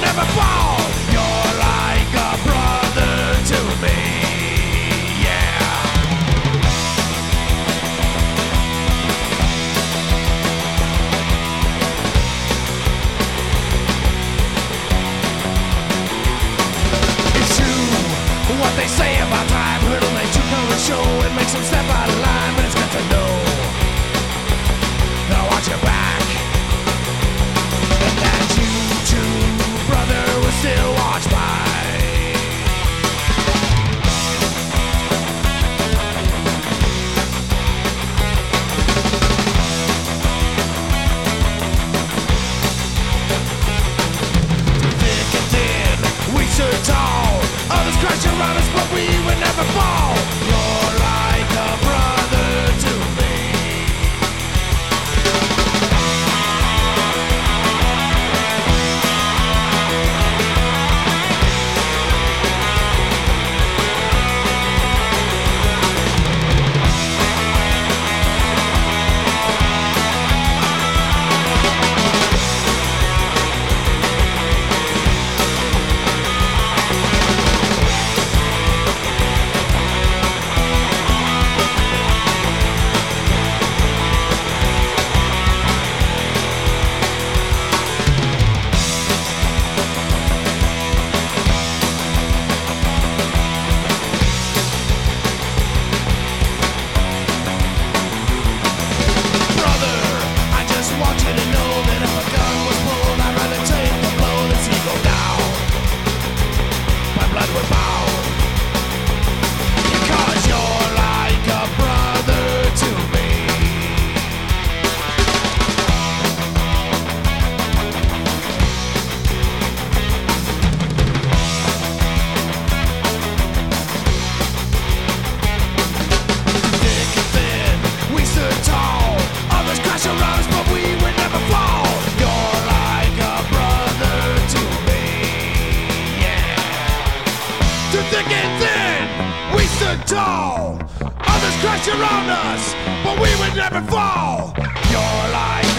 never fall. You're like a brother to me. Yeah. It's true what they say about time. It'll let you come and show and make some step out of line, tall. Others crash around us, but we would never fall. A brother